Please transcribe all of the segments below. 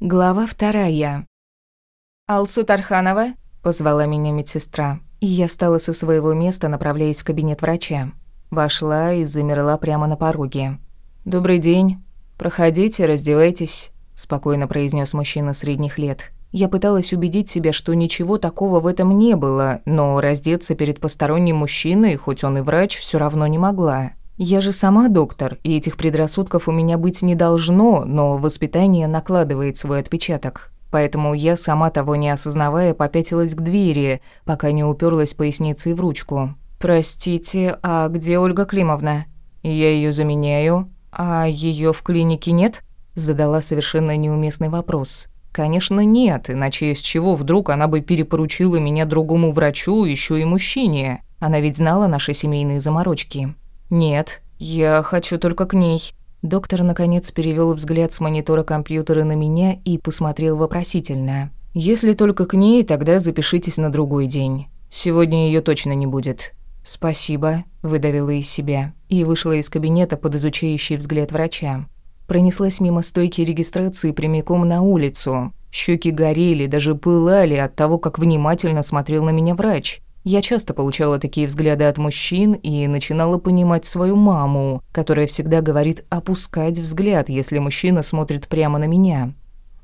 Глава вторая. «Алсу Тарханова?» – позвала меня медсестра, и я встала со своего места, направляясь в кабинет врача. Вошла и замерла прямо на пороге. «Добрый день. Проходите, раздевайтесь», – спокойно произнес мужчина средних лет. Я пыталась убедить себя, что ничего такого в этом не было, но раздеться перед посторонним мужчиной, хоть он и врач, все равно не могла. Я же сама доктор, и этих предрассудков у меня быть не должно, но воспитание накладывает свой отпечаток. Поэтому я, сама того не осознавая, попятилась к двери, пока не уперлась поясницей в ручку. «Простите, а где Ольга Климовна?» «Я ее заменяю. А ее в клинике нет?» Задала совершенно неуместный вопрос. «Конечно, нет, иначе из чего вдруг она бы перепоручила меня другому врачу, еще и мужчине? Она ведь знала наши семейные заморочки». «Нет, я хочу только к ней». Доктор, наконец, перевел взгляд с монитора компьютера на меня и посмотрел вопросительно. «Если только к ней, тогда запишитесь на другой день. Сегодня ее точно не будет». «Спасибо», – выдавила из себя и вышла из кабинета под изучающий взгляд врача. Пронеслась мимо стойки регистрации прямиком на улицу. Щеки горели, даже пылали от того, как внимательно смотрел на меня врач. Я часто получала такие взгляды от мужчин и начинала понимать свою маму, которая всегда говорит опускать взгляд, если мужчина смотрит прямо на меня.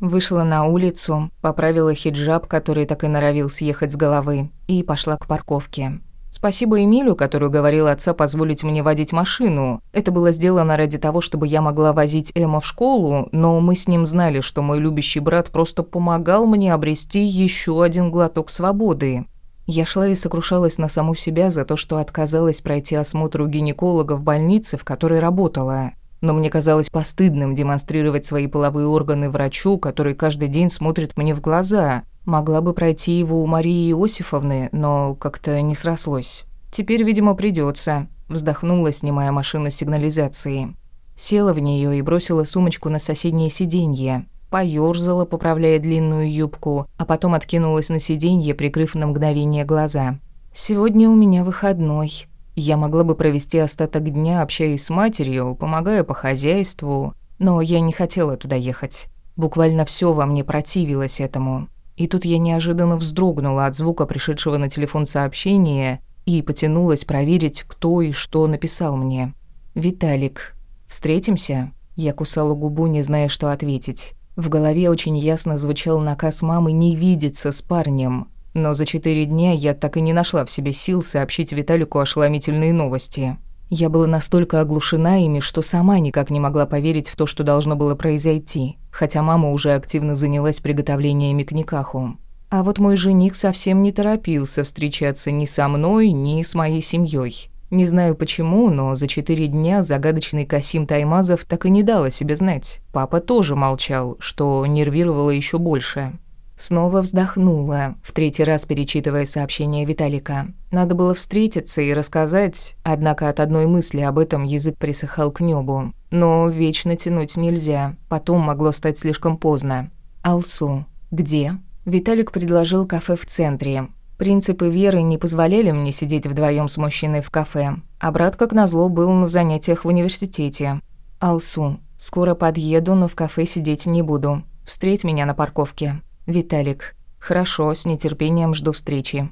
Вышла на улицу, поправила хиджаб, который так и норовил съехать с головы, и пошла к парковке. Спасибо Эмилю, который уговорил отца позволить мне водить машину. Это было сделано ради того, чтобы я могла возить Эмма в школу, но мы с ним знали, что мой любящий брат просто помогал мне обрести еще один глоток свободы. Я шла и сокрушалась на саму себя за то, что отказалась пройти осмотр у гинеколога в больнице, в которой работала. Но мне казалось постыдным демонстрировать свои половые органы врачу, который каждый день смотрит мне в глаза. Могла бы пройти его у Марии Иосифовны, но как-то не срослось. Теперь, видимо, придется. Вздохнула, снимая машину сигнализации. Села в нее и бросила сумочку на соседнее сиденье поёрзала, поправляя длинную юбку, а потом откинулась на сиденье, прикрыв на мгновение глаза. «Сегодня у меня выходной. Я могла бы провести остаток дня, общаясь с матерью, помогая по хозяйству, но я не хотела туда ехать. Буквально всё во мне противилось этому. И тут я неожиданно вздрогнула от звука пришедшего на телефон сообщения и потянулась проверить, кто и что написал мне. «Виталик, встретимся?» Я кусала губу, не зная, что ответить. В голове очень ясно звучал наказ мамы не видеться с парнем, но за четыре дня я так и не нашла в себе сил сообщить Виталику ошеломительные новости. Я была настолько оглушена ими, что сама никак не могла поверить в то, что должно было произойти, хотя мама уже активно занялась приготовлениями к никаху. А вот мой жених совсем не торопился встречаться ни со мной, ни с моей семьей. Не знаю почему, но за четыре дня загадочный Касим Таймазов так и не дал о себе знать. Папа тоже молчал, что нервировало еще больше. Снова вздохнула, в третий раз перечитывая сообщение Виталика. Надо было встретиться и рассказать, однако от одной мысли об этом язык присыхал к небу. Но вечно тянуть нельзя, потом могло стать слишком поздно. «Алсу, где?» Виталик предложил кафе в центре. Принципы веры не позволяли мне сидеть вдвоем с мужчиной в кафе, а брат, как назло, был на занятиях в университете. «Алсу, скоро подъеду, но в кафе сидеть не буду. Встреть меня на парковке. Виталик. Хорошо, с нетерпением жду встречи».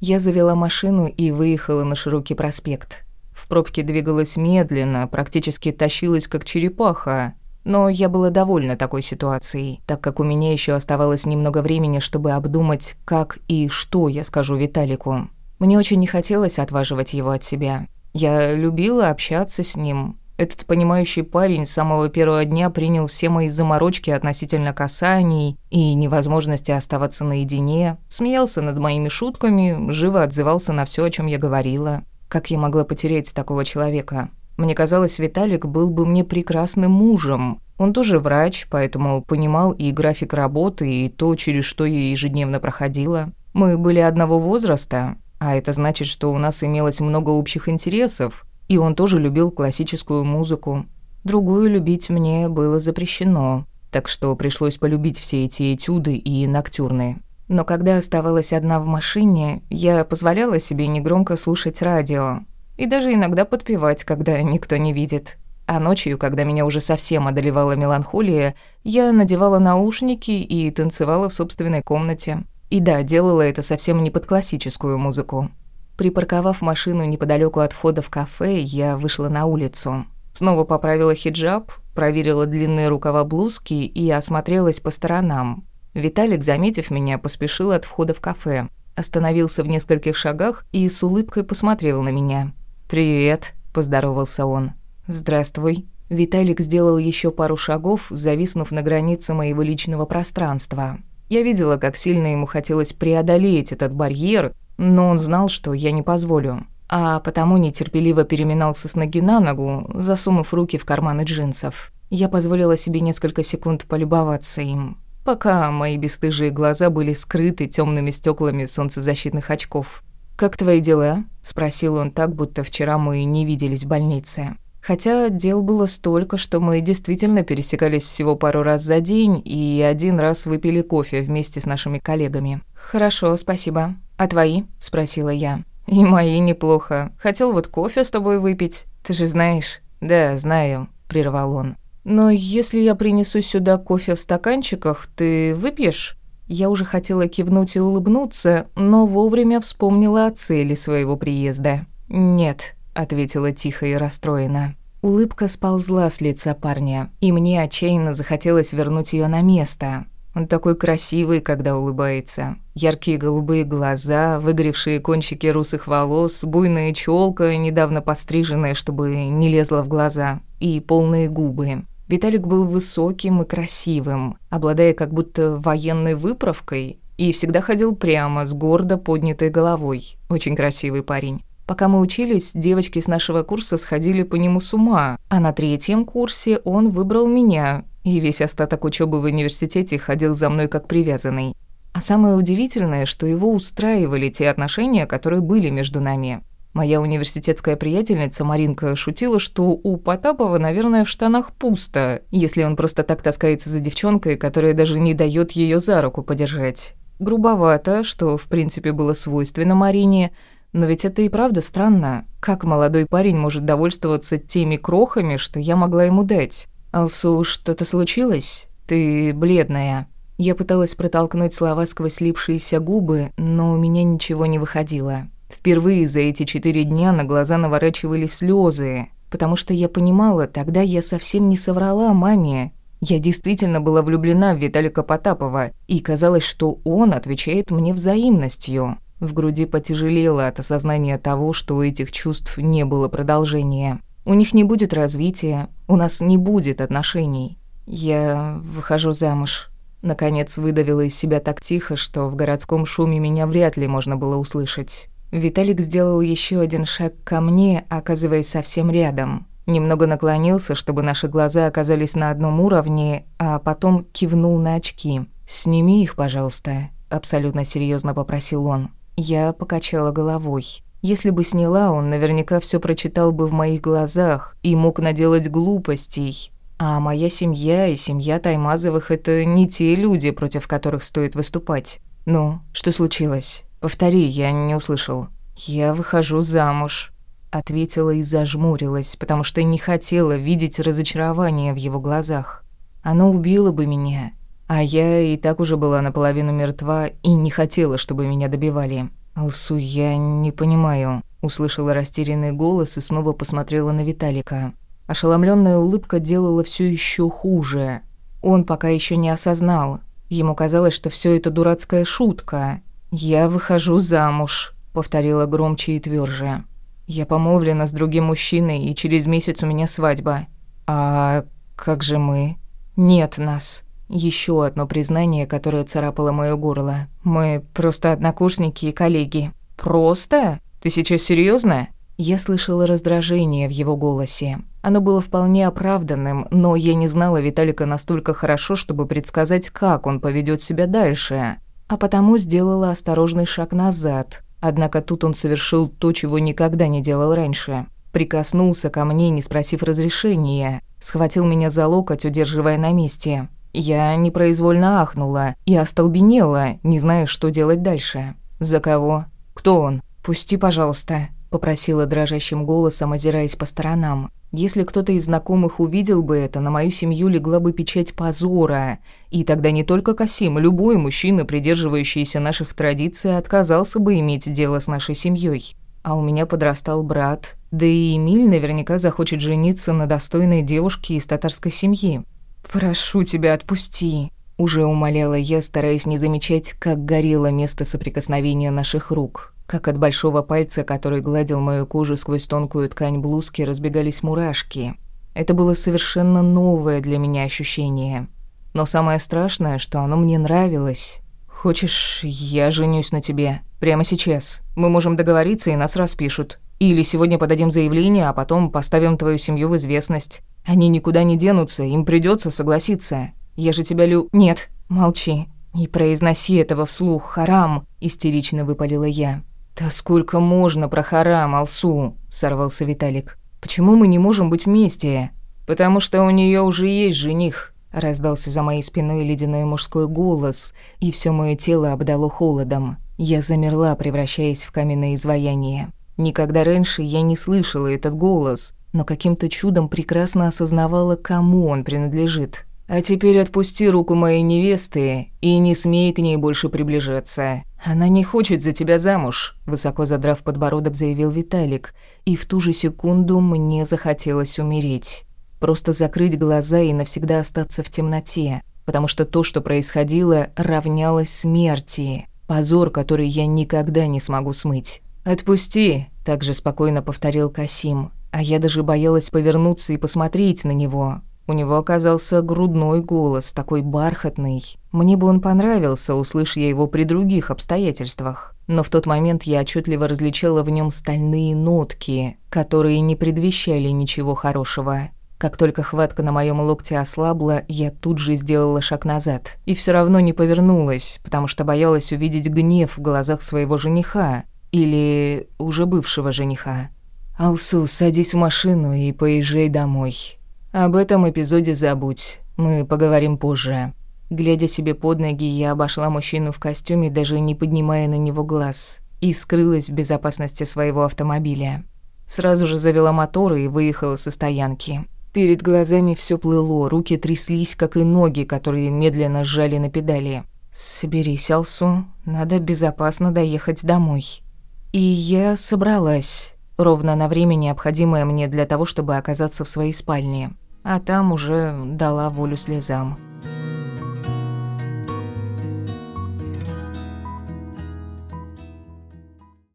Я завела машину и выехала на широкий проспект. В пробке двигалась медленно, практически тащилась как черепаха, но я была довольна такой ситуацией, так как у меня еще оставалось немного времени, чтобы обдумать, как и что я скажу Виталику. Мне очень не хотелось отваживать его от себя. Я любила общаться с ним. Этот понимающий парень с самого первого дня принял все мои заморочки относительно касаний и невозможности оставаться наедине, смеялся над моими шутками, живо отзывался на все, о чем я говорила. Как я могла потерять такого человека? Мне казалось, Виталик был бы мне прекрасным мужем. Он тоже врач, поэтому понимал и график работы, и то, через что я ежедневно проходила. Мы были одного возраста, а это значит, что у нас имелось много общих интересов, и он тоже любил классическую музыку. Другую любить мне было запрещено, так что пришлось полюбить все эти этюды и ноктюрны. Но когда оставалась одна в машине, я позволяла себе негромко слушать радио, и даже иногда подпевать, когда никто не видит. А ночью, когда меня уже совсем одолевала меланхолия, я надевала наушники и танцевала в собственной комнате. И да, делала это совсем не под классическую музыку. Припарковав машину неподалеку от входа в кафе, я вышла на улицу. Снова поправила хиджаб, проверила длинные рукава блузки и осмотрелась по сторонам. Виталик, заметив меня, поспешил от входа в кафе. Остановился в нескольких шагах и с улыбкой посмотрел на меня. «Привет», – поздоровался он. «Здравствуй». Виталик сделал еще пару шагов, зависнув на границе моего личного пространства. Я видела, как сильно ему хотелось преодолеть этот барьер, но он знал, что я не позволю. А потому нетерпеливо переминался с ноги на ногу, засунув руки в карманы джинсов. Я позволила себе несколько секунд полюбоваться им, пока мои бесстыжие глаза были скрыты темными стеклами солнцезащитных очков. «Как твои дела?» – спросил он так, будто вчера мы не виделись в больнице. Хотя дел было столько, что мы действительно пересекались всего пару раз за день и один раз выпили кофе вместе с нашими коллегами. «Хорошо, спасибо. А твои?» – спросила я. «И мои неплохо. Хотел вот кофе с тобой выпить. Ты же знаешь». «Да, знаю», – прервал он. «Но если я принесу сюда кофе в стаканчиках, ты выпьешь?» Я уже хотела кивнуть и улыбнуться, но вовремя вспомнила о цели своего приезда. «Нет», ответила тихо и расстроена. Улыбка сползла с лица парня, и мне отчаянно захотелось вернуть ее на место. Он такой красивый, когда улыбается. Яркие голубые глаза, выгоревшие кончики русых волос, буйная челка, недавно постриженная, чтобы не лезла в глаза, и полные губы. Виталик был высоким и красивым, обладая как будто военной выправкой, и всегда ходил прямо, с гордо поднятой головой. Очень красивый парень. Пока мы учились, девочки с нашего курса сходили по нему с ума, а на третьем курсе он выбрал меня, и весь остаток учебы в университете ходил за мной как привязанный. А самое удивительное, что его устраивали те отношения, которые были между нами. Моя университетская приятельница Маринка шутила, что у Потапова, наверное, в штанах пусто, если он просто так таскается за девчонкой, которая даже не дает ее за руку подержать. Грубовато, что в принципе было свойственно Марине – но ведь это и правда странно. Как молодой парень может довольствоваться теми крохами, что я могла ему дать? «Алсу, что-то случилось? Ты бледная». Я пыталась протолкнуть слова сквозь слипшиеся губы, но у меня ничего не выходило. Впервые за эти четыре дня на глаза наворачивались слезы, потому что я понимала, тогда я совсем не соврала маме. Я действительно была влюблена в Виталика Потапова, и казалось, что он отвечает мне взаимностью. В груди потяжелело от осознания того, что у этих чувств не было продолжения. У них не будет развития, у нас не будет отношений. Я выхожу замуж. Наконец выдавила из себя так тихо, что в городском шуме меня вряд ли можно было услышать. Виталик сделал еще один шаг ко мне, оказываясь совсем рядом. Немного наклонился, чтобы наши глаза оказались на одном уровне, а потом кивнул на очки. «Сними их, пожалуйста», — абсолютно серьезно попросил он. Я покачала головой. Если бы сняла, он наверняка все прочитал бы в моих глазах и мог наделать глупостей. А моя семья и семья Таймазовых – это не те люди, против которых стоит выступать. Ну, что случилось? Повтори, я не услышал. Я выхожу замуж. Ответила и зажмурилась, потому что не хотела видеть разочарование в его глазах. Оно убило бы меня, а я и так уже была наполовину мертва и не хотела, чтобы меня добивали. «Алсу, я не понимаю», — услышала растерянный голос и снова посмотрела на Виталика. Ошеломленная улыбка делала все еще хуже. Он пока еще не осознал. Ему казалось, что все это дурацкая шутка. «Я выхожу замуж», — повторила громче и тверже. «Я помолвлена с другим мужчиной, и через месяц у меня свадьба». «А как же мы?» «Нет нас». Еще одно признание, которое царапало моё горло. Мы просто однокурсники и коллеги. Просто? Ты сейчас серьезно? Я слышала раздражение в его голосе. Оно было вполне оправданным, но я не знала Виталика настолько хорошо, чтобы предсказать, как он поведет себя дальше. А потому сделала осторожный шаг назад. Однако тут он совершил то, чего никогда не делал раньше. Прикоснулся ко мне, не спросив разрешения. Схватил меня за локоть, удерживая на месте. Я непроизвольно ахнула и остолбенела, не зная, что делать дальше. «За кого? Кто он? Пусти, пожалуйста», — попросила дрожащим голосом, озираясь по сторонам. Если кто-то из знакомых увидел бы это, на мою семью легла бы печать позора. И тогда не только Касим, любой мужчина, придерживающийся наших традиций, отказался бы иметь дело с нашей семьей. А у меня подрастал брат. Да и Эмиль наверняка захочет жениться на достойной девушке из татарской семьи. «Прошу тебя, отпусти», — уже умоляла я, стараясь не замечать, как горело место соприкосновения наших рук как от большого пальца, который гладил мою кожу сквозь тонкую ткань блузки, разбегались мурашки. Это было совершенно новое для меня ощущение. Но самое страшное, что оно мне нравилось. «Хочешь, я женюсь на тебе? Прямо сейчас. Мы можем договориться, и нас распишут. Или сегодня подадим заявление, а потом поставим твою семью в известность. Они никуда не денутся, им придется согласиться. Я же тебя лю...» «Нет, молчи. Не произноси этого вслух, харам!» – истерично выпалила я. «Да сколько можно про харам, Алсу?» – сорвался Виталик. «Почему мы не можем быть вместе?» «Потому что у нее уже есть жених», – раздался за моей спиной ледяной мужской голос, и все мое тело обдало холодом. Я замерла, превращаясь в каменное изваяние. Никогда раньше я не слышала этот голос, но каким-то чудом прекрасно осознавала, кому он принадлежит. А теперь отпусти руку моей невесты и не смей к ней больше приближаться. Она не хочет за тебя замуж, высоко задрав подбородок, заявил Виталик, и в ту же секунду мне захотелось умереть. Просто закрыть глаза и навсегда остаться в темноте, потому что то, что происходило, равнялось смерти. Позор, который я никогда не смогу смыть. «Отпусти», – также спокойно повторил Касим, а я даже боялась повернуться и посмотреть на него. У него оказался грудной голос, такой бархатный. Мне бы он понравился, услышь я его при других обстоятельствах. Но в тот момент я отчетливо различала в нем стальные нотки, которые не предвещали ничего хорошего. Как только хватка на моем локте ослабла, я тут же сделала шаг назад. И все равно не повернулась, потому что боялась увидеть гнев в глазах своего жениха. Или уже бывшего жениха. «Алсу, садись в машину и поезжай домой», об этом эпизоде забудь. Мы поговорим позже. Глядя себе под ноги, я обошла мужчину в костюме, даже не поднимая на него глаз, и скрылась в безопасности своего автомобиля. Сразу же завела мотор и выехала со стоянки. Перед глазами все плыло, руки тряслись, как и ноги, которые медленно сжали на педали. «Соберись, Алсу, надо безопасно доехать домой». И я собралась, ровно на время, необходимое мне для того, чтобы оказаться в своей спальне а там уже дала волю слезам.